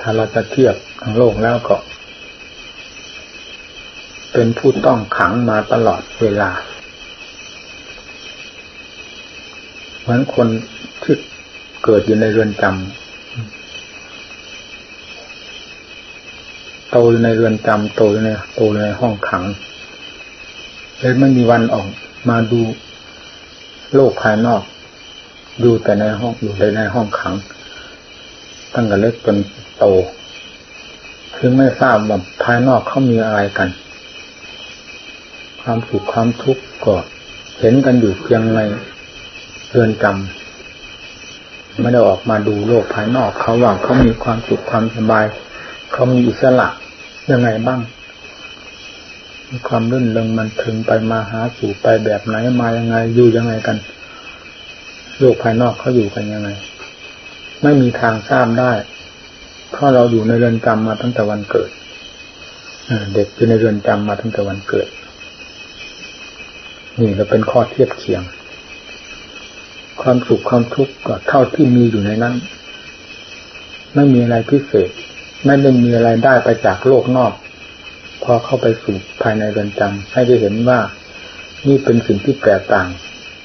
ถ้าเราจะเทียบทั้งโลกแล้วก็ เป็นผู้ต้องขังมาตลอดเวลา เหมือนคนที่เกิดอยู่ในเรือนจำโตอยู่ในเรือนจำโตอยู่ในโตอยู่ในห้องขังเลยไม่มีวันออกมาดูโลกภายนอกอยู่แต่ในห้องอยู่ในในห้องขัง ตั้งแต่เล็กจนโตคือไม่ทราบว่าภายนอกเขามีอะไรกัน ความสุขความทุกข์ก็เห็นกันอยู่เพียงในเรือนจำไม่ได้ออกมาดูโลกภายนอกเขาว่าเขามีความสุขความสบาย เขามีอิสระยังไงบ้าง มีความรื่นเริงมันถึงไปมาหาสู่ไปแบบไหนมายังไงอยู่ยังไงกัน โลกภายนอกเขาอยู่กันยังไง ไม่มีทางทราบได้ เพราะเราอยู่ในเรือนจำมาตั้งแต่วันเกิดเด็กอยู่ในเรือนจำมาตั้งแต่วันเกิด นี่เราเป็นข้อเทียบเคียง ความสุขความทุกข์ก็เท่าที่มีอยู่ในนั้น ไม่มีอะไรพิเศษ ไม่ได้มีอะไรได้ไปจากโลกนอก พอเข้าไปสู่ภายในเรือนจำให้ได้เห็นว่า นี่เป็นสิ่งที่แตกต่าง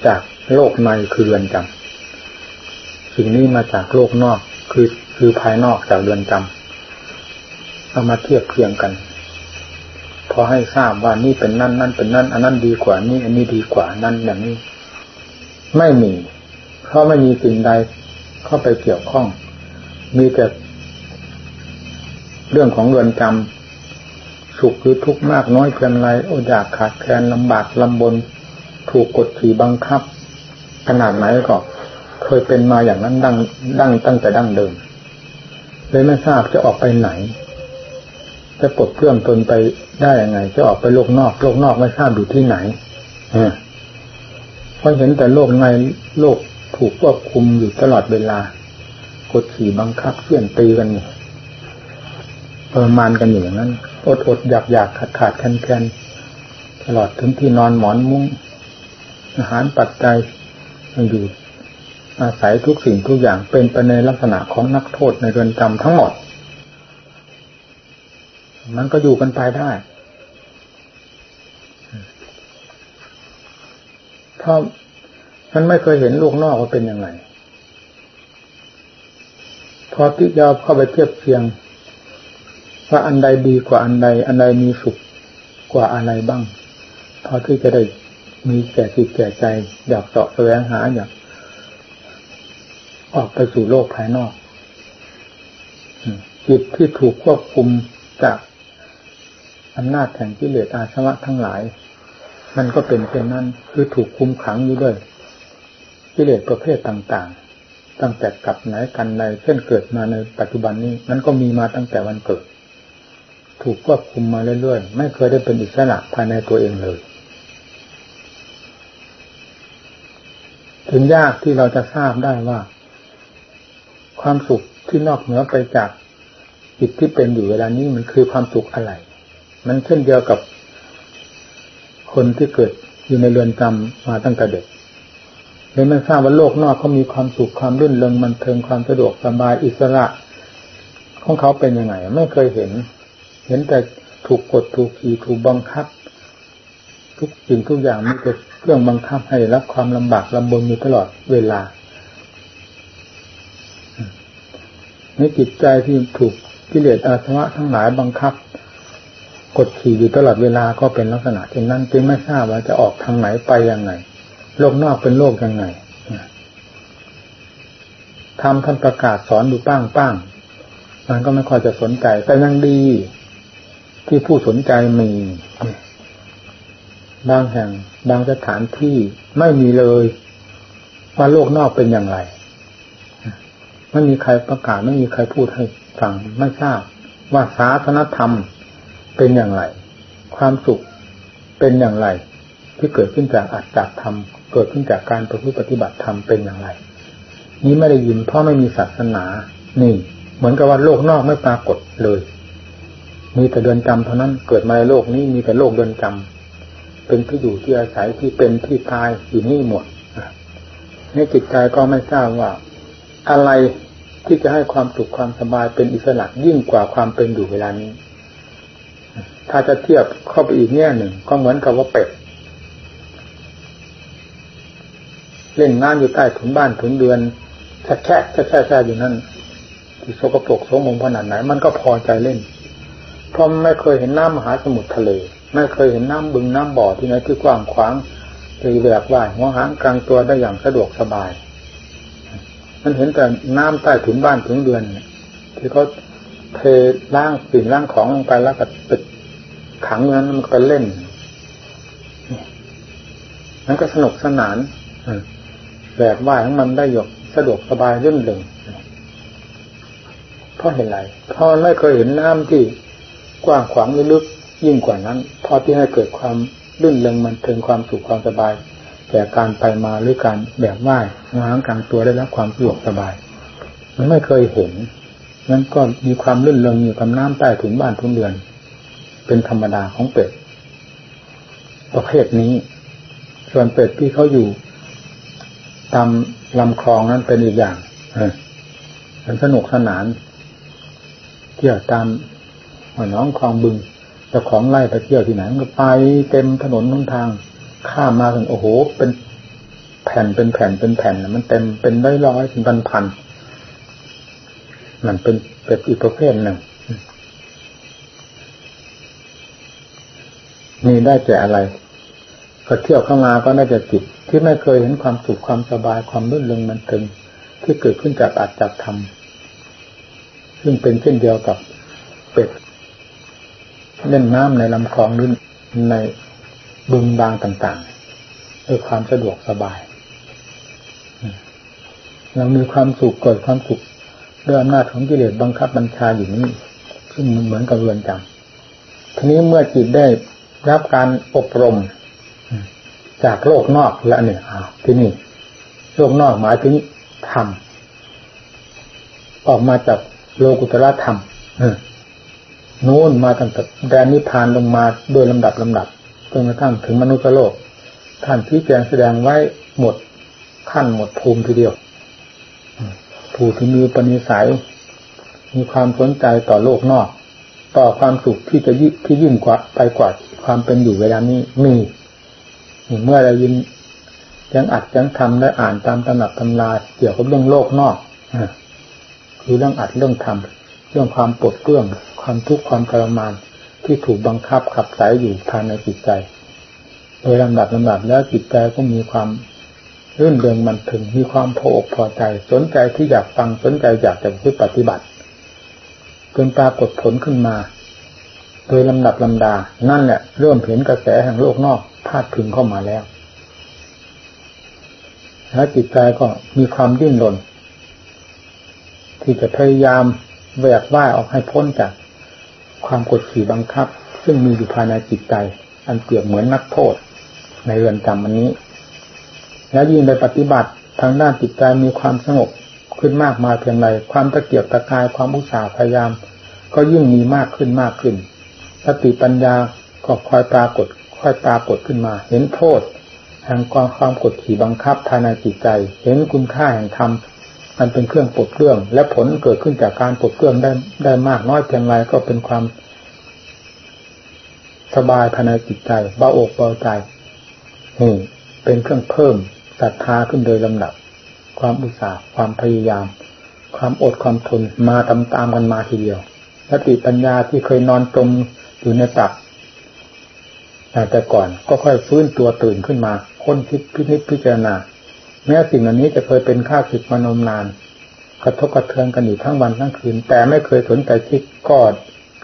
จากโลกในคือเรือนจำ สิ่งนี้มาจากโลกนอก คือคือภายนอกจากเรือนจำเอามาเทียบเคียงกัน พอให้ทราบว่านี่เป็นนั่นนั่นเป็นนั่น อันนั้นดีกว่านี่อันนี้ดีกว่านั่นอย่างนี้ ไม่มี เพราะไม่มีสิ่งใดเข้าไปเกี่ยวข้อง มีแต่เรื่องของเรือนจำสุขหรือทุกข์มากน้อยเพียงไรโออยากขาดแคลนลำบากลำบน ถูกกดขี่บังคับ ขนาดไหนก็ เคยเป็นมาอย่างนั้นดังดังตั้งแต่ดั้งเดิมเลยไม่ทราบจะออกไปไหนจะปลดเครื่องตนไปได้ยังไง จะออกไปโลกนอก โลกนอกไม่ทราบอยู่ที่ไหนเพราะเห็นแต่โลกในโลกถูกควบคุมอยู่ตลอดเวลากดขี่บังคับเขี่ยนตีกันประมาณกันอยู่อย่างนั้น อดอดอยากอยากขาดขาดแคนแคนตลอดถึงที่นอนหมอนมุ้งอาหารปัจจัยอยู่ อาศัยทุกสิ่งทุกอย่างเป็นไปในลักษณะของนักโทษในเรือนจำทั้งหมด มันก็อยู่กันไปได้เพราะมันไม่เคยเห็นโลกนอกว่าเป็นยังไงพอที่จะเข้าไปเทียบเทียง ว่าอันใดดีกว่าอันใด อันใดมีสุขกว่าอะไรบ้าง พอที่จะได้มีแก่จิตแก่ใจ อยากเสาะแสวงหาอยาก ออกไปสู่โลกภายนอกจิตที่ถูกควบคุมจากอำนาจแห่งกิเลสอาสวะทั้งหลาย มันก็เป็นเช่นนั้นคือถูกคุมขังอยู่ด้วยกิเลสประเภทต่างๆ ตั้งแต่กับไหนกันในเช่นเกิดมาในปัจจุบันนี้ มันก็มีมาตั้งแต่วันเกิด ถูกควบคุมมาเรื่อยๆ ไม่เคยได้เป็นอิสระภายในตัวเองเลย ถึงยากที่เราจะทราบได้ว่า ความสุขที่นอกเหนือไปจากจิตที่เป็นอยู่เวลานี้มันคือความสุขอะไร มันเช่นเดียวกับคนที่เกิดอยู่ในเรือนจำมาตั้งแต่เด็กเลยไม่ทราบว่าโลกนอกเขามีความสุขความรื่นเริงมันเทิงความสะดวกสบายอิสระ ของเขาเป็นยังไง ไม่เคยเห็น เห็นแต่ถูกกดถูกขี่ถูกบังคับ ทุกสิ่งทุกอย่างมีแต่เครื่องบังคับให้รับความลำบากลำบนอยู่ตลอดเวลา ในจิตใจที่ถูกกิเลสอาสวะทั้งหลายบังคับ กดขี่อยู่ตลอดเวลาก็เป็นลักษณะเช่นนั้นจึงไม่ทราบว่าจะออกทางไหนไปยังไงโลกนอกเป็นโลกยังไงทำท่านประกาศสอนดูป้างป้างมันก็ไม่ค่อยจะสนใจ แต่ยังดี ที่ผู้สนใจมีบางแห่งบางสถานที่ไม่มีเลย ว่าโลกนอกเป็นอย่างไร ไม่มีใครประกาศไม่มีใครพูดให้ฟังไม่ทราบ ว่าศาสนธรรมเป็นอย่างไร ความสุขเป็นอย่างไร ที่เกิดขึ้นจากอัตตธรรมเกิดขึ้นจากการประพฤติปฏิบัติธรรมเป็นอย่างไร นี้ไม่ได้ยินเพราะไม่มีศาสนา นี่ เหมือนกับว่าโลกนอกไม่ปรากฏเลย มีแต่เดินจำเท่านั้นเกิดมาในโลกนี้มีแต่โลกเดินจำเป็นที่อยู่ที่อาศัยที่เป็นที่ตายอยู่นี่หมดในจิตใจก็ไม่ทราบว่า อะไร ที่จะให้ความสุขความสบายเป็นอิสระยิ่งกว่าความเป็นอยู่เวลานี้ ถ้าจะเทียบเข้าไปอีกแง่หนึ่ง ก็เหมือนกับว่าเป็ดเล่นงานอยู่ใต้ถุนบ้านถุนเดือนแช่แช่แช่แช่อยู่นั่นที่โสกปรกโสมงขนาดไหน มันก็พอใจเล่นเพราะไม่เคยเห็นน้ำมหาสมุทรทะเล ไม่เคยเห็นน้ำบึงน้ำบ่อที่ไหนที่กว้างขวางเลยแหวกว่ายหัวหางกลางตัวได้อย่างสะดวกสบาย มันเห็นแต่น้ำใต้ถุนบ้านถุนเดือนที่เขาเทล้างสิ่งล้างของลงไปแล้วก็ติดขังนั้นมันก็เล่นนั่นก็สนุกสนานแหวกว่ายของมันได้หยกสะดวกสบายเรื่องหนึ่งเพราะเห็นไรเพราะไม่เคยเห็นน้ำที่กว้างขวางลึกยิ่งกว่านั้น พอที่ให้เกิดความลื่นเลงมันถึงความสุขความสบาย แก่การไปมาหรือการแบบว่ายงางกลางตัวได้รับความสะดวกสบาย มันไม่เคยเห็นนั้นก็มีความลื่นเลงอยู่กับน้ำใต้ถุนบ้านทุนเดือน เป็นธรรมดาของเป็ดประเภทนี้ ส่วนเป็ดที่เขาอยู่ตามลำคลองนั้นเป็นอีกอย่างมันสนุกสนาน เที่ยวตามหัวน้องคลองบึงเจ้าของไล่ไปเที่ยวที่ไหนก็ไปเต็มถนนนุนทาง ข้ามมาถึงโอ้โห เป็นแผ่นเป็นแผ่นเป็นแผ่นมันเต็มเป็นร้อยร้อยเป็นพันพันมันเป็นเป็ดอีกประเภทหนึ่งนี่ได้แก่อะไรก็เที่ยวเข้ามาก็น่าจะจิต ที่ไม่เคยเห็นความสุขความสบายความรื่นเริงมันถึง ที่เกิดขึ้นจากอาจจับทำซึ่งเป็นเช่นเดียวกับเป็ดเล่นน้ำในลำคลองหรือใน บึงบางต่างๆด้วยความสะดวกสบาย เรามีความสุขเกิดความสุขด้วยอำนาจของกิเลสบังคับบัญชาอยู่นี้ซึ่งเหมือนกับเรือนจำทีนี้เมื่อจิตได้รับการอบรม จากโลกนอกแล้วเนี่ยที่นี่โลกนอกหมายถึงธรรมออกมาจากโลกุตระธรรมนู้นมาตั้งแต่แดนนิพพานลงมาโดยลำดับลำดับ จนกระทั่งถึงมนุษย์โลก ท่านที่แจงแสดงไว้หมดขั้นหมดภูมิทีเดียว ผู้ที่มีปณิสัย มีความสนใจต่อโลกนอก ต่อความสุขที่จะยิ่ที่ยิ่งกว่าไปกว่าความเป็นอยู่เวลานี้มีเมื่อเรายินยังอัดยังทำและอ่านตามตำหนักตำราเกี่ยวกับเรื่องโลกนอกคือเรื่องอัดเรื่องทำเรื่องความปวดเกลื้องความทุกข์ความทรมาน ที่ถูกบังคับขับสายอยู่ภายในจิตใจ โดยลำดับลำดับแล้วจิตใจก็มีความรื่นเริงมันถึงมีความพออกพอใจ สนใจที่อยากฟังสนใจอยากจะปฏิบัติจนปรากฏผลขึ้นมา โดยลำดับลำดา นั่นแหละเริ่มเห็นกระแสแห่งโลกนอกพาดพึงเข้ามาแล้วแล้วจิตใจก็มีความดิ้นรนที่จะพยายามแหวกว่ายออกให้พ้นจาก ความกดขี่บังคับ ซึ่งมีอยู่ภายในจิตใจ อันเปรียบเหมือนนักโทษ ในเรือนจำอันนี้ แล้วยิ่งในปฏิบัติทางด้านจิตใจมีความสงบขึ้นมากมายเพียงไรความตะเกียบตะกายความอุตสาห์พยายาม ก็ยิ่งมีมากขึ้นมากขึ้นสติปัญญาก็คอยปรากฏคอยปรากฏขึ้นมา เห็นโทษแห่งความความกดขี่บังคับภายในจิตใจ เห็นคุณค่าแห่งธรรม มันเป็นเครื่องปลดเครื่อง และผลเกิดขึ้นจากการปลดเครื่องได้ได้มากน้อยเพียงไรก็เป็นความ สบายภายในจิตใจเบาอกเบาใจนี่เป็นเครื่องเพิ่มศรัทธาขึ้นโดยลำดับ ความอุตสาห์ความพยายาม ความอดความทนมาตามตามกันมาทีเดียวสติปัญญาที่เคยนอนจมอยู่ในตักแต่ก่อนก็ค่อยฟื้นตัวตื่นขึ้นมาค้นคิดพินิจพิจารณา แม้สิ่งเหล่านี้จะเคยเป็นข้าศึกมานมนาน กระทบกระเทือนกันอยู่ทั้งวันทั้งคืน แต่ไม่เคยสนใจคิดก็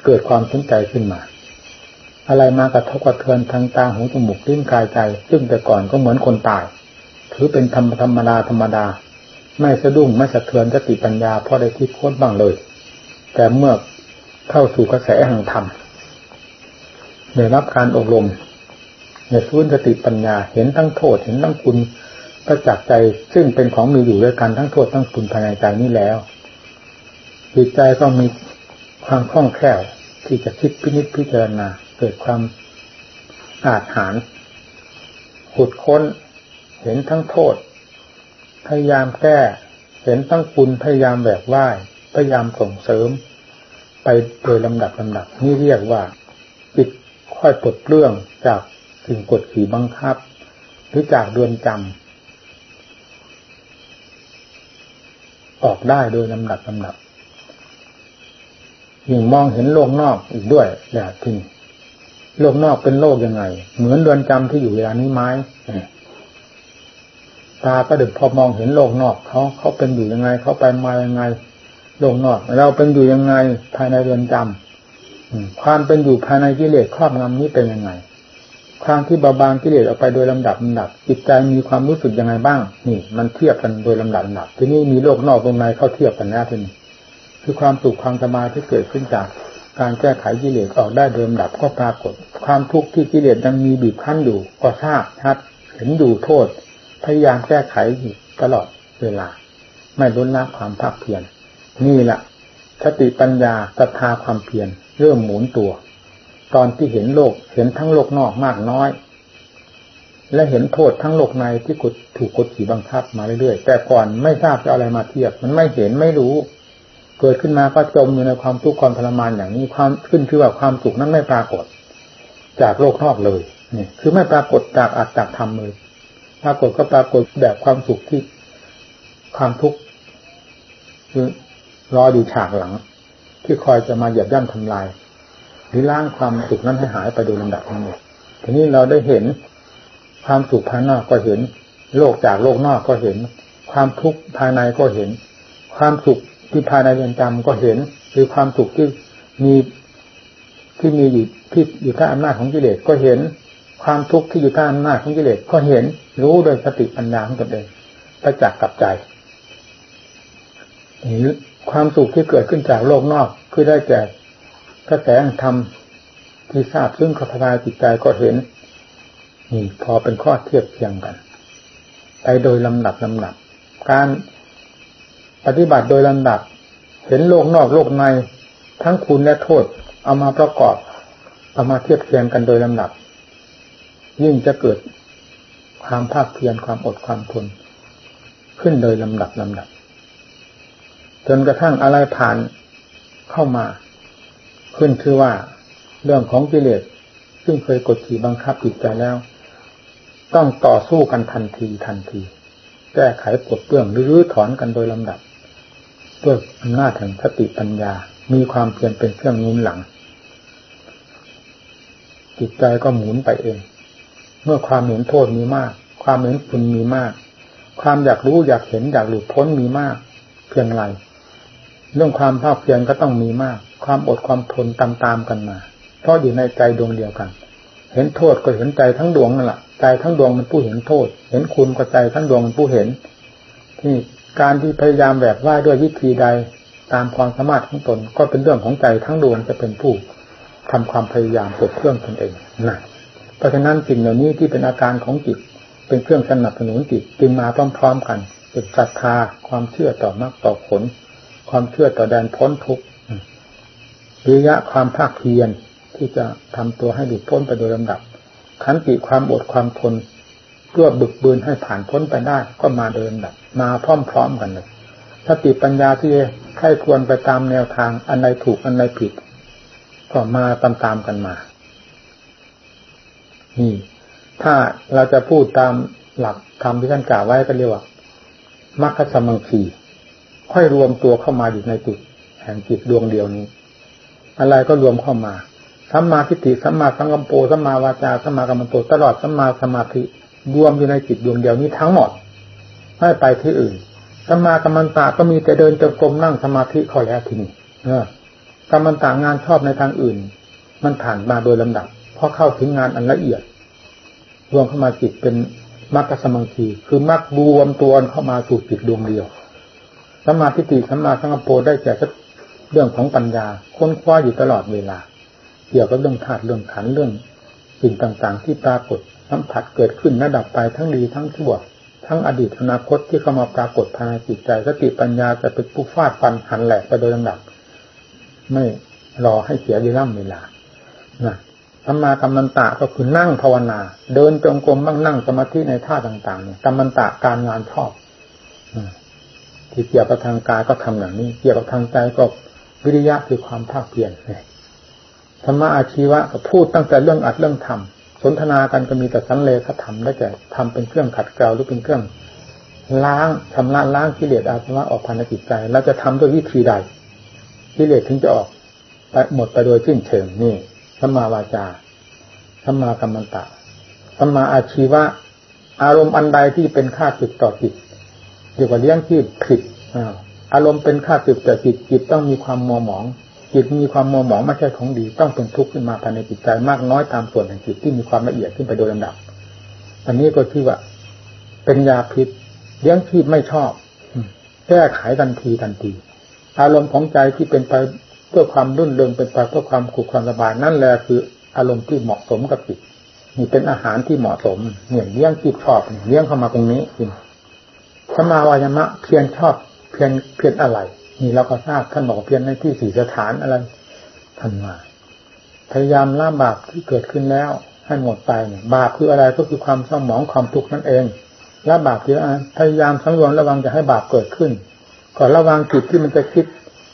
เกิดความสนใจขึ้นมา อะไรมากระทบกระเทือนทางตาหูจมูกลิ้นกายใจ ซึ่งแต่ก่อนก็เหมือนคนตายถือเป็นธรรมธรรมดาธรรมดา ไม่สะดุ้งไม่สะเทือนสติปัญญาเพราะได้คิดค้นบ้างเลย แต่เมื่อเข้าสู่กระแสแห่งธรรมได้รับการอบรมในฟื้นสติปัญญาเห็นทั้งโทษเห็นทั้งคุณ ประจักษ์ใจซึ่งเป็นของมีอยู่ด้วยกันทั้งโทษทั้งคุณภายในใจนี้แล้วจิตใจก็มีความคล่องแคล่วที่จะคิดพินิจพิจารณาเกิดความอาจหารขุดค้น เห็นทั้งโทษ พยายามแก้ เห็นตั้งคุณพยายามแบบไหว้พยายามส่งเสริม ไปโดยลำดับลำดับนี่เรียกว่าจิตค่อยปลดเปลื้องจากสิ่งกดขี่บังคับ หรือจากเดือนจำ ออกได้โดยลำดับลำดับยิ่งมองเห็นโลกนอกอีกด้วยแหละทีนี้โลกนอกเป็นโลกยังไง เหมือนเรือนจำที่อยู่เวลานี้ไหมตาก็ด็กพอมองเห็นโลกนอกเขาเขาเป็นอยู่ยังไงเขาไปมายังไง โลกนอก เราเป็นอยู่ยังไงภายในเรือนจำความเป็นอยู่ภายในกิเลสครอบงำนี้เป็นยังไง ความที่เบาบางกิเลสออกไปโดยลำดับลำดับจิตใจมีความรู้สึกยังไงบ้าง นี่ มันเทียบกันโดยลำดับลำดับทีนี้มีโลกนอกตรงในเข้าเทียบกันแล้วทีนี้คือความสุขความสมาที่เกิดขึ้นจากการแก้ไขกิเลสออกได้เดิมดับก็ปรากฏ ความทุกข์ที่กิเลสยังมีบีบคั้นอยู่ก็ทราบชัดเห็นอยู่โทษ พยายามแก้ไขอยู่ตลอดเวลา ไม่ล้นละความภาคเพียรนี่แหละสติปัญญาศรัทธาความเพียรเริ่มหมุนตัว ตอนที่เห็นโลกเห็นทั้งโลกนอกมากน้อย และเห็นโทษทั้งโลกในที่กดถูกกดขี่บังคับมาเรื่อยๆแต่ก่อนไม่ทราบจะอะไรมาเทียบ มันไม่เห็นไม่รู้ เกิดขึ้นมาก็จมอยู่ในความทุกข์ความทรมานอย่างนี้ความขึ้นคือว่าความสุขนั้นไม่ปรากฏ จากโลกนอกเลยนี่คือไม่ปรากฏจากอัตจากธรรมเลยปรากฏก็ปรากฏแบบความสุขที่ความทุกข์คือรออยู่ฉากหลัง ที่คอยจะมาเหยียบย่ำทำลาย หรือล้างความสุขนั้นให้หายไปโดยลำดับทั้งหมดทีนี้เราได้เห็นความสุขภายนอกก็เห็น โลกจากโลกนอกก็เห็น ความทุกข์ภายในก็เห็น ความสุขที่ภายในเรือนจำก็เห็น คือความสุขที่มีที่มีอยู่ที่อยู่ใต้อำนาจของกิเลสก็เห็น ความทุกข์ที่อยู่ใต้อำนาจของกิเลสก็เห็น รู้โดยสติปัญญาของตนเองประจักษ์กับใจหรือความสุขที่เกิดขึ้นจากโลกนอก คือได้แก่ กระแสธรรมที่ทราบซึ่งขับพายจิตใจก็เห็น นี่พอเป็นข้อเทียบเทียงกัน ไปโดยลำดับลำดับ การปฏิบัติโดยลำดับ เห็นโลกนอกโลกใน ทั้งคุณและโทษ เอามาประกอบ เอามาเทียบเทียงกันโดยลำดับ ยิ่งจะเกิดความภาคเพียรความอดความทนขึ้นโดยลำดับลำดับ จนกระทั่งอะไรผ่านเข้ามา ขึ้นคือว่าเรื่องของกิเลสซึ่งเคยกดขี่บังคับจิตใจแล้ว ต้องต่อสู้กันทันทีทันที แก้ไขปลดเปลื้องหรือถอนกันโดยลำดับด้วยอำนาจแห่งสติปัญญา มีความเพียรเป็นเครื่องนุนหลัง จิตใจก็หมุนไปเอง เมื่อความเห็นโทษมีมาก ความเห็นคุณมีมาก ความอยากรู้อยากเห็นอยากหลุดพ้นมีมาก เพียงไร เรื่องความภาคเพียรก็ต้องมีมาก ความอดความทนตามๆกันมา เพราะอยู่ในใจดวงเดียวกัน เห็นโทษก็เห็นใจทั้งดวงนั่นแหละใจทั้งดวงมันผู้เห็นโทษ เห็นคุณก็ใจทั้งดวงมันผู้เห็น ที่การที่พยายามแบบว่าด้วยวิธีใดตามความสามารถของตน ก็เป็นเรื่องของใจทั้งดวงจะเป็นผู้ทำความพยายามปลดเครื่องตนเองนะเพราะฉะนั้นสิ่งเหล่านี้ที่เป็นอาการของจิต เป็นเครื่องสนับสนุนจิตจึงมาพร้อมๆกันเป็นศรัทธาความเชื่อต่อมรรคต่อผล ความเชื่อต่อแดนพ้นทุกข์วิริยะความภาคเพียรที่จะทำตัวให้หลุดพ้นไปโดยลำดับ ขันติความอดความทนเพื่อบึกบืนให้ผ่านพ้นไปได้ก็มาเดินแบบมาพร้อมๆกันเลยสติปัญญาที่ใครควรไปตามแนวทางอันใดถูกอันใดผิด ก็มาตามๆกันมา นี่ ถ้าเราจะพูดตามหลักธรรมที่ท่านกล่าวไว้ก็เรียกว่ามรรคสมังคี ค่อยรวมตัวเข้ามาอยู่ในจุดแห่งจิตดวงเดียวนี้ อะไรก็รวมเข้ามาสัมมาทิฏฐิสัมมาสังกัมโปสัมมาวาจาสัมมากัมมันโตตลอดสัมมาสมาธิรวมอยู่ในจิตดวงเดียวนี้ทั้งหมดไม่ไปที่อื่นสัมมากรรมันตาก็มีแต่เดินจงกรมนั่งสมาธิขอแล้วทีนี้เออกรรมันตางานชอบในทางอื่น มันผ่านมาโดยลำดับพอเข้าถึงงานอันละเอียด รวมเข้ามาจิตเป็นมรรคสมังคีคือมรรครวมตัวเข้ามาสู่จิตดวงเดียว สมาธิติสัมมาสังกปรได้แก่เรื่องของปัญญา ค้นคว้าอยู่ตลอดเวลา เกี่ยวกับเรื่องธาตุเรื่องขันเรื่องสิ่งต่างๆ ที่ปรากฏสัมผัสเกิดขึ้นระดับไปทั้งดีทั้งชั่ว ทั้งอดีตอนาคตที่เข้ามาปรากฏภายในจิตใจสติปัญญาจะเป็นผู้ฟาดฟันหันแหลกไปโดยลำดับ ไม่รอให้เสียเวลาเวลานะธรรมากรรมันตะก็คือนั่งภาวนา เดินจงกรมบ้างนั่งสมาธิในท่าต่างๆกรรมันตะการงานชอบ ที่เกี่ยวกับทางกายก็ทำอย่างนี้ เกี่ยวกับทางใจก็วิริยะคือความภาคเพียรธรรมะอาชีวะพูดตั้งแต่เรื่องอัดเรื่องทำสนทนากันก็มีแต่สันเลขธรรมได้แก่ทำเป็นเครื่องขัดเกลาหรือเป็นเครื่อง ล้างทำละล้างกิเลสอาสวะออกภายในจิตใจเราจะทำด้วยวิธีใดกิเลสถึงจะออกไปหมดไปโดยสิ้นเชิงนี่สัมมาวาจาสัมมากรรมันตะสัมมาอาชีวะ อารมณ์อันใดที่เป็นค่าจิตต่อจิต เรียวกว่าเลี้ยงที่ผิดอารมณ์เป็นค่าจิตต่จิตจิตต้องมีความมัวหมอง จิตมีความมัวหมองไม่ใช่ของดี ต้องเป็นทุกข์ขึ้นมาภายในจิตใจมากน้อยตามส่วนแห่งจิตที่มีความละเอียดขึ้นไปโดยลำดับ อันนี้ก็ที่ว่า เป็นยาพิษเลี้ยงชีพไม่ชอบแก้ไขทันทีทันที อารมณ์ของใจที่เป็นไปเพื่อความรุ่นเรืองเป็นไปเพื่อความขุความสบายนั่นแหละคือ อารมณ์ที่เหมาะสมกับจิตนี่เป็นอาหารที่เหมาะสมเนี่ยเลี้ยงชีพชอบเลี้ยงเข้ามาตรงนี้จริง มาวายมะเพียรชอบเพียรเพียรอะไร นี่เราก็ทราบท่านบอกเพียรในที่สี่สถานอะไรท่านมาพยายามละบาปที่เกิดขึ้นแล้ว ให้หมดไปเนี่ยบาปคืออะไรก็คือความเศร้าหมองความทุกข์นั่นเองละบาปคือพยายามสังวรระวังจะให้บาปเกิดขึ้นก่อนระวังจิตที่มันจะคิด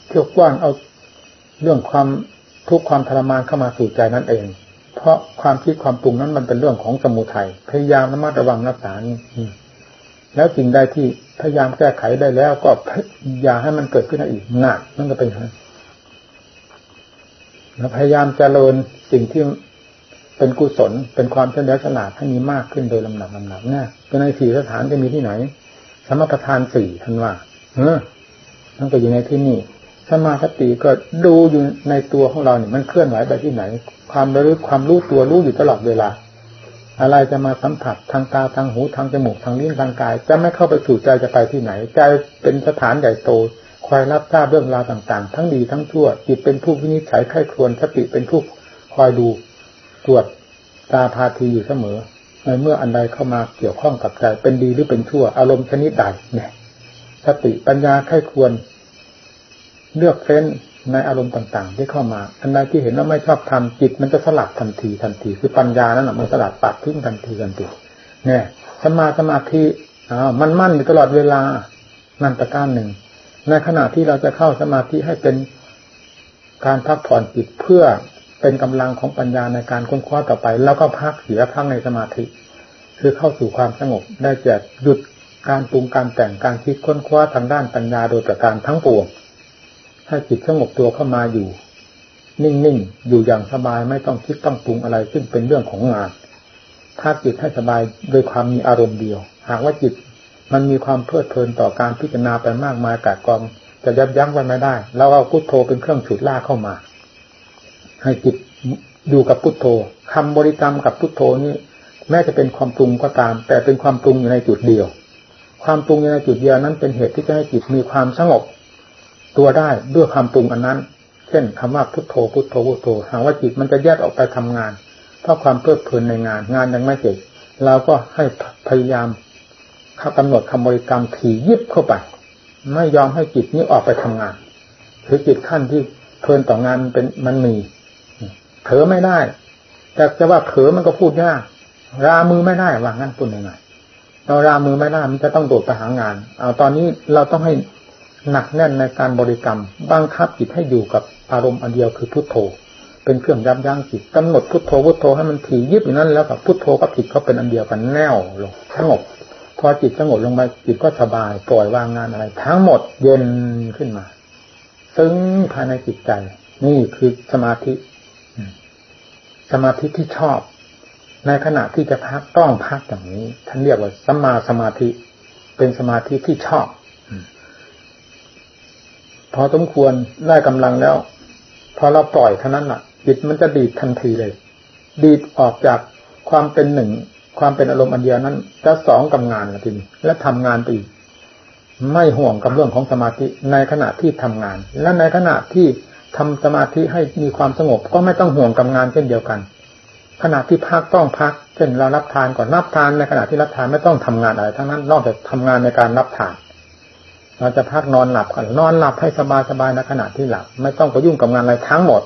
เที่ยวกว้านเอาเรื่องความทุกข์ความทรมานเข้ามาสู่ใจนั่นเอง เพราะความคิดความปรุงนั้นมันเป็นเรื่องของสมุทัยพยายามระมัดระวังรักษานี่ แล้วสิ่งใดที่พยายามแก้ไขได้แล้ว ก็อย่าให้มันเกิดขึ้นอีกหนักนั่นก็เป็นแล้วพยายามเจริญสิ่งที่เป็นกุศลเป็นความเฉลียวฉลาดให้มีมากขึ้นโดยลำดับลำดับเนี่ยในสี่สถานจะมีที่ไหน สมประทานสี่ท่านว่าเออนั่นก็อยู่ในที่นี่สมาสติก็ดูอยู่ในตัวของเราเนี่ยมันเคลื่อนไหวไปที่ไหน ความระลึกความรู้ตัวรู้อยู่ตลอดเวลา อะไรจะมาสัมผัสทางตาทางหูทางจมูกทางลิ้นทางกาย จะไม่เข้าไปสู่ใจจะไปที่ไหนใจเป็นสถานใหญ่โตคอยรับทราบเรื่องราวต่าง ๆ ทั้งดีทั้งชั่วจิตเป็นผู้วินิจฉัยไข้ครวนสติเป็นผู้คอยดูตรวจตาพาทีอยู่เสมอในเมื่ออันใดเข้ามาเกี่ยวข้องกับใจเป็นดีหรือเป็นชั่ว อารมณ์ชนิดใดเนี่ยสติปัญญาไข้ควร เลือกเฟ้น ในอารมณ์ต่างๆ ที่เข้ามา อันใดที่เห็นว่าไม่ชอบทำจิต มันจะสลัดทันทีทันทีคือปัญญานั้นแหละมันสลัดปัดทิ้งทันทีทันทีเนี่ยสมาสมาธิอ่ามันมั่นอยู่ตลอดเวลานั่นประการหนึ่ง ในขณะที่เราจะเข้าสมาธิให้เป็นการพักผ่อนจิตเพื่อเป็นกำลังของปัญญาในการค้นคว้าต่อไป แล้วก็พักเสียพักในสมาธิ คือเข้าสู่ความสงบได้แก่หยุดการปรุงการแต่งการคิดค้นคว้าทางด้านปัญญาโดยประการทั้งปวง ให้จิตสงบตัวเข้ามาอยู่ นิ่งๆ อยู่อย่างสบายไม่ต้องคิดต้องปรุงอะไร ซึ่งเป็นเรื่องของงานถ้าจิตให้สบายโดยความมีอารมณ์เดียว หากว่าจิตมันมีความเพลิดเพลินต่อการพิจารณาไปมากมายกาดกองจะยับยั้งไว้ไม่ได้ แล้วเอาพุทโธเป็นเครื่องฉุดลากเข้ามา ให้จิตอยู่กับพุทโธคำบริกรรมกับพุทโธนี้แม้จะเป็นความปรุงก็ตาม แต่เป็นความปรุงอยู่ในจุดเดียว ความปรุงอยู่ในจุดเดียวนั้นเป็นเหตุที่จะให้จิตมีความสงบ ตัวได้ด้วยความปรุงอันนั้น เช่นคำว่าพุทโธพุทโธพุทโธหากว่าจิตมันจะแยกออกไปทำงาน เพราะความเพลิดเพลินในงานงานยังไม่เสร็จเราก็ให้พยายามกำหนดคำบริกรรมถี่ยิบเข้าไป ไม่ยอมให้จิตนี้ออกไปทำงานคือจิตขั้นที่เพลินต่องานเป็นมันมีเผลอไม่ได้ แต่จะว่าเผลอมันก็พูดยากรามือไม่ได้ว่างั้นพูดยังไงเรารามือไม่ได้มันจะต้องโดดไปหางาน เอาตอนนี้เราต้องให้ หนักแน่นในการบริกรรมบังคับจิตให้อยู่กับอารมณ์อันเดียวคือพุทโธ เป็นเครื่องยับยั้งจิตกำหนดพุทโธพุทโธให้มันถี่ยิบอยู่นั้นแล้วกับพุทโธกับจิตเขาเป็นอันเดียวกันแน่วลงสงบพอจิตสงบลงไปจิตก็สบายปล่อยวางงานอะไร ทั้งหมดเย็นขึ้นมา ซึ่งภายในจิตใจ นี่คือสมาธิ สมาธิที่ชอบ ในขณะที่จะพักต้องพักอย่างนี้ ท่านเรียกว่าสมาสมาธิ เป็นสมาธิที่ชอบ พอสมควรได้กำลังแล้ว พอเราปล่อยเท่านั้นแหละจิตมันจะดีดทันทีเลย ดีดออกจากความเป็นหนึ่ง ความเป็นอารมณ์อันเดียวนั้นจะสองกับงานละทีนี้และทำงานไปอีกไม่ห่วงกับเรื่องของสมาธิในขณะที่ทำงาน และในขณะที่ทำสมาธิให้มีความสงบ ก็ไม่ต้องห่วงกับงานเช่นเดียวกัน ขณะที่พักต้องพัก เช่นเรารับทานก่อนรับทานในขณะที่รับทานไม่ต้องทำงานอะไรทั้งนั้น นอกจากทำงานในการรับทาน เราจะพักนอนหลับกันนอนหลับให้สบายสบายในขณะที่หลับ ไม่ต้องไปยุ่งกับงานอะไรทั้งหมด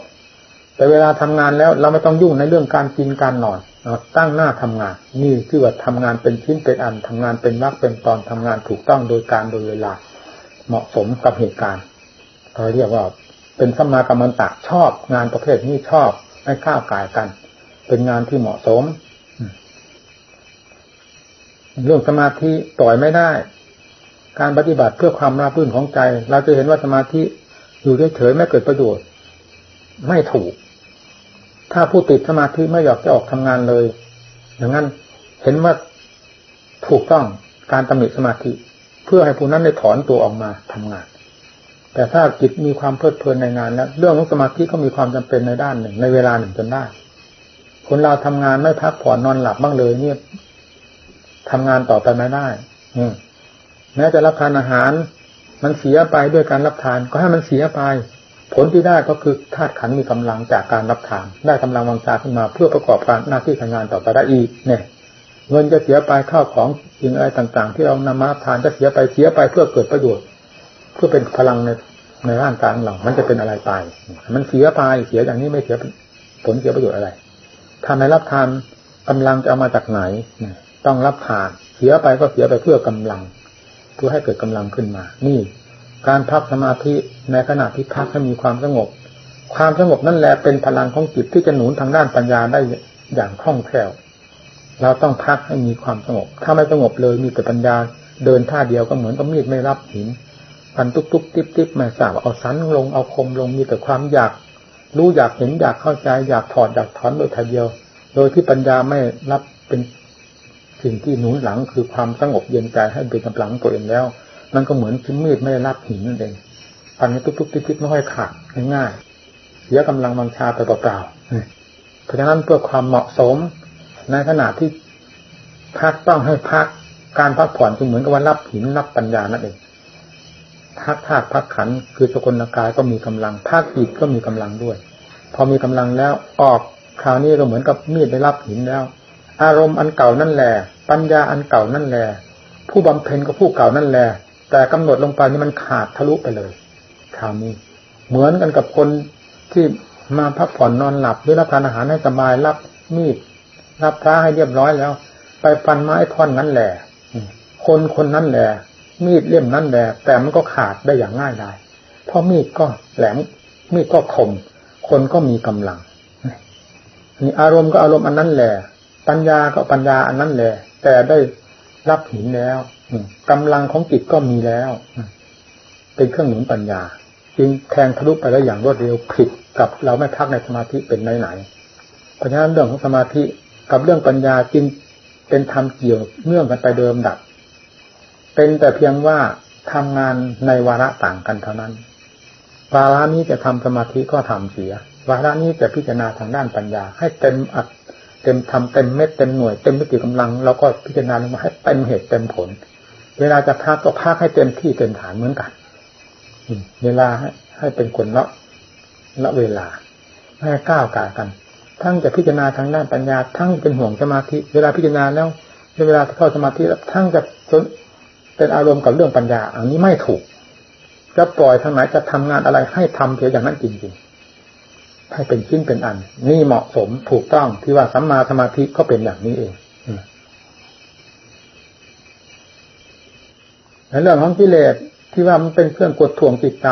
แต่เวลาทำงานแล้วเราไม่ต้องยุ่งในเรื่องการกินการนอนเราตั้งหน้าทำงาน นี่คือว่าทำงานเป็นชิ้นเป็นอันทำงานเป็นวักเป็นตอนทำงานถูกต้องโดยการโดยเวลา เหมาะสมกับเหตุการณ์เขาเรียกว่า เป็นสมากรรมันตะชอบ งานประเภทนี้ชอบไม่ข้าวกายกัน เป็นงานที่เหมาะสมเรื่องสมาธิปล่อยไม่ได้ การปฏิบัติเพื่อความราบรื่นของใจ เราจะเห็นว่าสมาธิอยู่เฉยๆไม่เกิดประโยชน์ ไม่ถูก ถ้าผู้ติดสมาธิไม่อยากจะออกทำงานเลย อย่างนั้นเห็นว่าถูกต้องการตำหนิสมาธิ เพื่อให้ผู้นั้นได้ถอนตัวออกมาทำงาน แต่ถ้าจิตมีความเพลิดเพลินในงานแล้ว เรื่องของสมาธิก็มีความจำเป็นในด้านหนึ่ง ในเวลาหนึ่งจนได้ คนเราทำงานไม่พักผ่อนนอนหลับบ้างเลยเนี่ยทำงานต่อไปไม่ได้ อื แม้จะรับทานอาหาร มันเสียไปด้วยการรับทาน ก็ให้มันเสียไป ผลที่ได้ก็คือธาตุขันมีกำลังจากการรับทาน ได้กำลังวังชาขึ้นมาเพื่อประกอบการหน้าที่การงานต่อไปได้อีกเนี่ยเงินจะเสียไปข้าวของสิ่งอะไรต่าง ๆ ที่เรานำมาทานจะเสียไปเสียไปเพื่อเกิดประโยชน์ เพื่อเป็นพลังในในร่างกายของเรามันจะเป็นอะไรไปมันเสียไปเสียอย่างนี้ไม่เสียผลเสียประโยชน์อะไรถ้าไม่รับทานกำลังจะเอามาจากไหนต้องรับทานเสียไปก็เสียไปเพื่อกำลัง เพื่อให้เกิดกำลังขึ้นมา นี่ การพักสมาธิในขณะที่พักให้มีความสงบ ความสงบนั่นแหละเป็นพลังของจิตที่จะหนุนทางด้านปัญญาได้อย่างคล่องแคล่ว เราต้องพักให้มีความสงบ ถ้าไม่สงบเลยมีแต่ปัญญาเดินท่าเดียวก็เหมือนกับมีดไม่รับหินปันตุกตุกติ๊บติ๊บม่ทราบเอาสันลงเอาคมลงมีแต่ความอยากรู้อยากเห็นอยากเข้าใจอยากถอดอยากถอนโดยท่าเดียว โดยที่ปัญญาไม่รับเป็น สิ่งที่หนุนหลังคือความสงบเย็นใจให้เป็นกำลังตัวเองแล้วมันก็เหมือนชิ้นมีดไม่รับหินนั่นเองฟันให้ตุ๊บๆติ๊บๆไม่ค่อยขาดง่ายๆเสียกำลังบังชาไปเปล่าๆเพราะฉะนั้นเพื่อความเหมาะสมในขณะที่พักต้องให้พักการพักผ่อนก็เหมือนกับว่ารับหินรับปัญญานั่นเองพักธาตุพักขันคือสกุลกายก็มีกำลังพักจิตก็มีกำลังด้วย พอมีกำลังแล้วออกคราวนี้ก็เหมือนกับมีดได้รับหินแล้ว อารมณ์อันเก่านั่นแหละปัญญาอันเก่านั่นแหละผู้บำเพ็ญก็ผู้เก่านั่นแหละแต่กำหนดลงไปนี่มันขาดทะลุไปเลยคราวนี้ เหมือนกันกับคนที่มาพักผ่อนนอนหลับหรือรับทานอาหารให้สบายรับมีดรับพระให้เรียบร้อยแล้ว ไปฟันไม้ท่อนนั้นแหละคนคนนั้นแหละมีดเล่มนั้นแหละแต่มันก็ขาดได้อย่างง่ายดายเพราะมีดก็แหลมมีดก็คมคนก็มีกำลังนี่อารมณ์ก็อารมณ์อันนั้นแหละ ปัญญาก็ปัญญาอันนั้นแหละ แต่ได้รับหินแล้วกำลังของจิตก็มีแล้วเป็นเครื่องหนุนปัญญา จึงแทงทะลุไปได้วอย่างรวดเร็วผิดกับเราไม่พักในสมาธิเป็นไหนไหนเพราะฉะนั้นเรื่องของสมาธิกับเรื่องปัญญาจึงเป็นธรรมเกี่ยวเนื่องกันไปเดิมดับเป็นแต่เพียงว่าทำงานในวาระต่างกันเท่านั้นวาระนี้จะทำสมาธิก็ทำเสีย วาระนี้จะพิจารณาทางด้านปัญญา ให้เต็มอัด เต็มทำเต็มเม็ดเต็มหน่วยเต็มมิติกำลังเราก็พิจารณาลงมาให้เต็มเหตุเต็มผล เวลาจะพักก็พักให้เต็มที่เต็มฐานเหมือนกันเวลาให้ให้เป็นคนละละเวลาให้ก้าวกากัน ทั้งจะพิจารณาทางด้านปัญญา ทั้งเป็นห่วงสมาธิ เวลาพิจารณาแล้วเวลาเข้าสมาธิแล้วทั้งจะเป็นอารมณ์กับเรื่องปัญญา อันนี้ไม่ถูกจะปล่อยทางไหนจะทำงานอะไรให้ทำเพียงอย่างนั้นจริงๆ ให้เป็นชิ้นเป็นอัน นี่เหมาะสมถูกต้องที่ว่าสัมมาสมาธิก็เป็นอย่างนี้เองในเรื่องของกิเลสที่ว่ามันเป็นเครื่องกดท่วงจิตใจ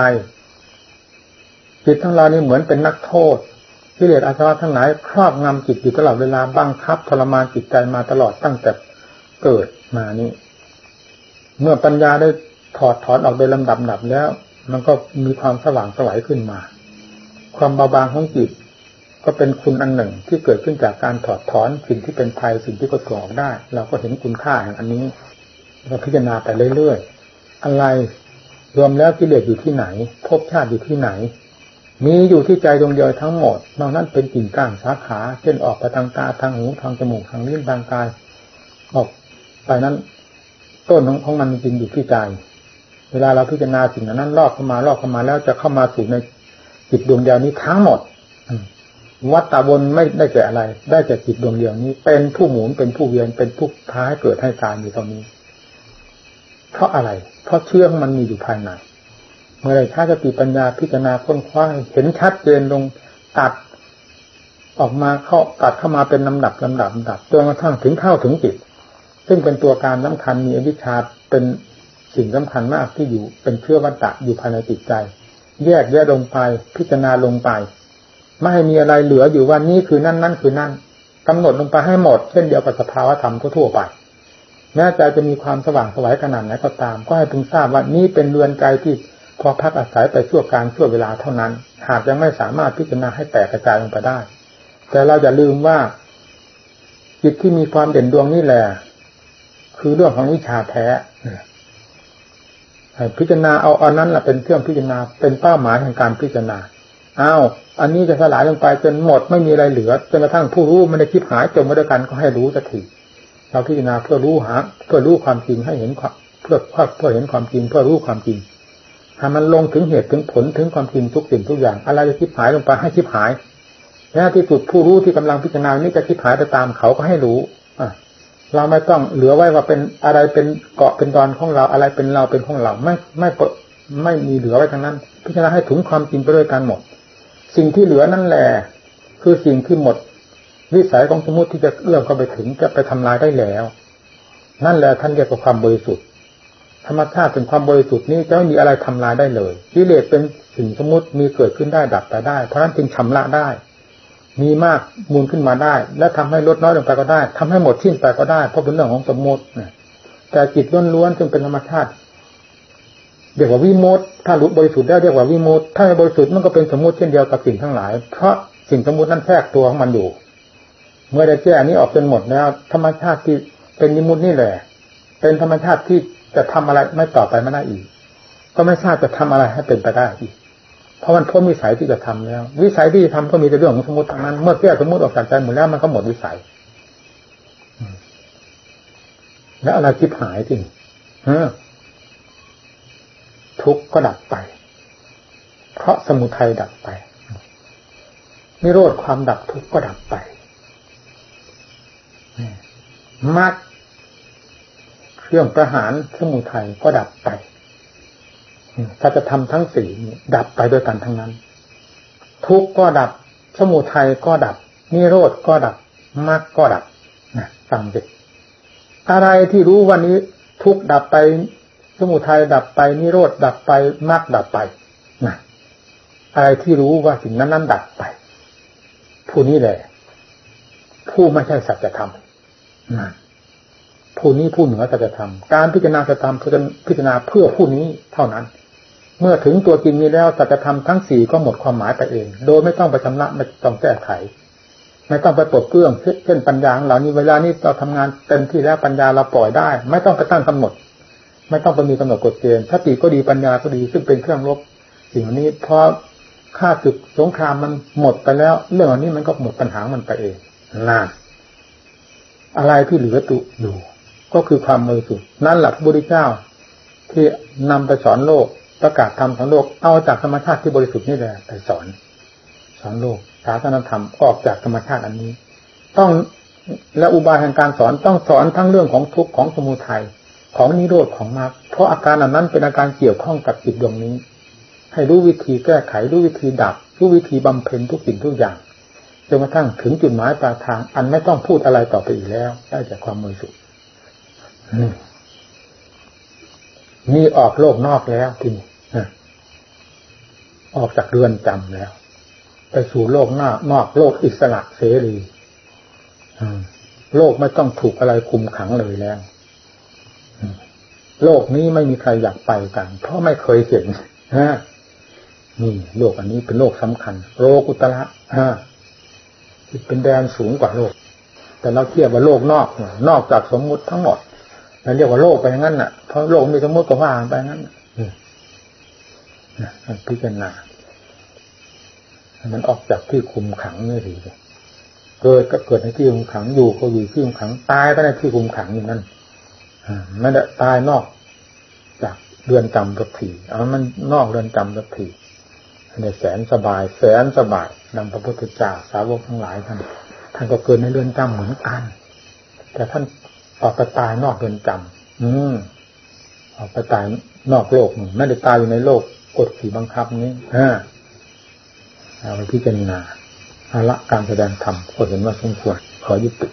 จิตทั้งเรานี่เหมือนเป็นนักโทษกิเลสอาสวะทั้งหลายครอบงำจิตอยู่ตลอดเวลาบังคับทรมานจิตใจมาตลอดตั้งแต่เกิดมานี่เมื่อปัญญาได้ถอดถอนออกโดยลำดับดับแล้ว มันก็มีความสว่างสวัยขึ้นมา ความเบาบางของจิตก็เป็นคุณอันหนึ่งที่เกิดขึ้นจากการถอดถอนสิ่งที่เป็นภัยสิ่งที่กดกรอกได้ เราก็เห็นคุณค่าแห่งอันนี้ เราพิจารณาไปเรื่อยๆอะไรรวมแล้วกิเลสอยู่ที่ไหนภพชาติอยู่ที่ไหน มีอยู่ที่ใจดวงเดียวทั้งหมดนอกนั้นเป็นกิ่งก้างสาขาเช่นออกไปทางตาทางหูทางจมูกทางลิ้นทางกายออกไปนั้น ต้นของมันจริงอยู่ที่ใจเวลาเราพิจารณาสิ่งนั้น ลอกเข้ามาลอกเข้ามาแล้วจะเข้ามาสู่ใน จิตดวงเดียวนี้ทั้งหมดวัตตาบนไม่ได้แก่อะไร ได้แก่จิตดวงเดียวนี้ เป็นผู้หมุนเป็นผู้เวียนเป็นผู้พาให้เกิดให้การอยู่ตรงนี้ เพราะอะไร เพราะเชื่อมันมีอยู่ภายในเมื่อไรถ้าสติปัญญาพิจารณาค้นคว้าเห็นชัดเจนลงตัดออกมาเข้าตัดเข้ามาเป็นลำดับลำดับลำดับจนกระทั่งถึงเข้าถึงจิต ซึ่งเป็นตัวการสำคัญมีอวิชชาเป็นสิ่งสำคัญมากที่อยู่เป็นเชื้อวัตตะอยู่ภายในจิตใจ แยกแยะลงไป พิจารณาลงไปไม่ให้มีอะไรเหลืออยู่ว่านี่คือนั่นนั่นคือนั่นกำหนดลงไปให้หมด เช่นเดียวกับสภาวะธรรมทั่วไป แม้ใจจะมีความสว่างสวายขนาดไหนก็ตาม ก็ให้พึงทราบว่านี่เป็นเรือนใจที่พอพักอาศัยไปชั่วการชั่วเวลาเท่านั้น หากยังไม่สามารถพิจารณาให้แตกกระจายลงไปได้ แต่เราอย่าลืมว่า จิตที่มีความเด่นดวงนี่แหละคือเรื่องของวิชาแท้ พิจารณาเอาอันนั้นแหละเป็นเครื่องพิจารณาเป็นเป้าหมายแห่งการพิจารณาอ้าวอันนี้จะสลายลงไปจนหมดไม่มีอะไรเหลือจนกระทั่งผู้รู้มันได้คิดหายจมมาด้วยกันก็ให้รู้สักทีเราพิจารณาเพื่อรู้หา เพื่อรู้ความจริงให้เห็นเพื่อเพื่อเห็นความจริง เพื่อรู้ความจริงถ้ามันลงถึงเหตุถึงผลถึงความจริงทุกสิ่งทุกอย่างอะไรจะคิดหายลงไปให้คิดหายแล้วที่สุดผู้รู้ที่กำลังพิจารณานี้จะคิดหายไปตามเขาก็ให้รู้อะ เราไม่ต้องเหลือไว้ว่าเป็นอะไรเป็นเกาะเป็นตอนของเราอะไรเป็นเราเป็นของเราไม่ไม่ไม่มีเหลือไว้ทั้งนั้น พิจารณาให้ถึงความจริงไปด้วยกันหมด สิ่งที่เหลือนั่นแหละคือสิ่งที่หมด วิสัยของสมมติที่จะเอื้อมเข้าไปถึงจะไปทำลายได้แล้ว นั่นแหละท่านเรียกว่าความบริสุทธิ์ธรรมชาติเป็นความบริสุทธิ์นี้จะไม่มีอะไรทำลายได้เลยกิเลสเป็นสิ่งสมมติมีเกิดขึ้นได้ดับไปได้เพราะนั้นจึงชำระได้ มีมากมูลขึ้นมาได้ และทำให้ลดน้อยลงไปก็ได้ทำให้หมดทิ้งไปก็ได้ เพราะเป็นเรื่องของสมมติแต่จิตล้วนๆจึงเป็นธรรมชาติเรียกว่าวิมุตถ้ารู้บริสุทธิ์ได้เรียกว่าวิมุตถ้าไม่บริสุทธิ์มันก็เป็นสมมติเช่นเดียวกับสิ่งทั้งหลาย เพราะสิ่งสมมตินั้นแทรกตัวของมันอยู่ เมื่อได้แก้อันนี้ออกจนหมดแล้ว ธรรมชาติที่เป็นวิมุตนี่แหละ เป็นธรรมชาติที่จะทำอะไรไม่ต่อไปไม่ได้อีก ก็ไม่ทราบจะทำอะไรให้เป็นไปได้อีก เพราะมันพ้นวิสัยที่จะทำแล้ว วิสัยที่จะทำก็มีแต่เรื่องของสมมติทางนั้น เมื่อแก้สมมติออกจากใจหมดแล้วมันก็หมดวิสัย แล้วอะไรคิดหายจริงทุกข์ก็ดับไป เพราะสมุทัยดับไป นิโรธความดับทุกข์ก็ดับไปมรรคเครื่องประหารสมุทัยก็ดับไป ถ้าจะทำทั้งสี่ดับไปด้วยกันทั้งนั้น ทุกก็ดับ สมุทัยก็ดับ นิโรธก็ดับมรรคก็ดับนะฟังดิอะไรที่รู้วันนี้ ทุกดับไป สมุทัยดับไป นิโรธดับไปมรรคดับไปนะอะไรที่รู้ว่าสิ่งนั้นนั้นดับไป ผู้นี้แหละผู้ไม่ใช่สัจธรรมนะผู้นี้ผู้เหนือสัจธรรม การพิจารณาสัจธรรมพิจารณาเพื่อผู้นี้เท่านั้น เมื่อถึงตัวจริงนี้แล้วสัจธรรมทั้งสี่ก็หมดความหมายไปเอง โดยไม่ต้องไปชำระไม่ต้องแก้ไข ไม่ต้องไปปลดเปลื้องเช่นปัญญาเหล่านี้เวลานี้เราทำงานเต็มที่แล้วปัญญาเราปล่อยได้ ไม่ต้องไปตั้งกำหนด ไม่ต้องไปมีกำหนดกฎเกณฑ์สติก็ดีปัญญาก็ดีซึ่งเป็นเครื่องลบสิ่งนี้พอค่าศึกสงครามมันหมดไปแล้ว เรื่องนี้มันก็หมดปัญหามันไปเองน่าอะไรที่เหลือตุอยู่ก็คือความมือสุดนั่นแหละพระพุทธเจ้าที่นำไปสอนโลก ประกาศธรรมของโลกเอาจากธรรมชาติที่บริสุทธิ์นี่แหละไปสอนสอนโลกศาสนธรรมออกจากธรรมชาติอันนี้ ต้องและอุบายแห่งการสอนต้องสอนทั้งเรื่องของทุกข์ของสมุทัยของนิโรธของมรรคเพราะอาการอันนั้นเป็นอาการเกี่ยวข้องกับจิตดวงนี้ ให้รู้วิธีแก้ไขรู้วิธีดับรู้วิธีบำเพ็ญทุกสิ่งทุกอย่างจนกระทั่งถึงจุดหมายปลายทาง อันไม่ต้องพูดอะไรต่อไปอีกแล้วได้จากความมือสุขนี่ออกโลกนอกแล้วทีนี้ ออกจากเรือนจำแล้ว ไปสู่โลกหน้านอกโลกอิสระเสรีโลกไม่ต้องถูกอะไรคุมขังเลยแล้วโลกนี้ไม่มีใครอยากไปกัน เพราะไม่เคยเห็นฮะนี่โลกอันนี้เป็นโลกสำคัญ โลกุตระฮะเป็นแดนสูงกว่าโลก แต่เราเทียบว่าโลกนอกนอกจากสมมุติทั้งหมดเราเรียกว่าโลกไปงั้นน่ะเพราะโลกมีสมมติก็ว่าไปงั้น พิจารณา มันออกจากที่คุมขังนี่สิเกิดก็เกิดในที่คุมขังอยู่ก็อยู่ที่คุมขังตายก็ในที่คุมขังอยู่นั่นไม่ได้ตายนอกจากเรือนจำสักทีเอามันนอกเรือนจำสักทีในแสนสบาย แสนสบายดังพระพุทธเจ้าสาวกทั้งหลายท่านท่านก็เกิดในเรือนจำเหมือนกัน แต่ท่านออกไปตายนอกเรือนจำอืมออกไปตายนอกโลกไม่ได้ตายอยู่ในโลก กฎขี่บังคับนี้ฮะเอาไปพิจารณาอาละการแสดงธรรมก็เห็นว่าสมควรขอยุติ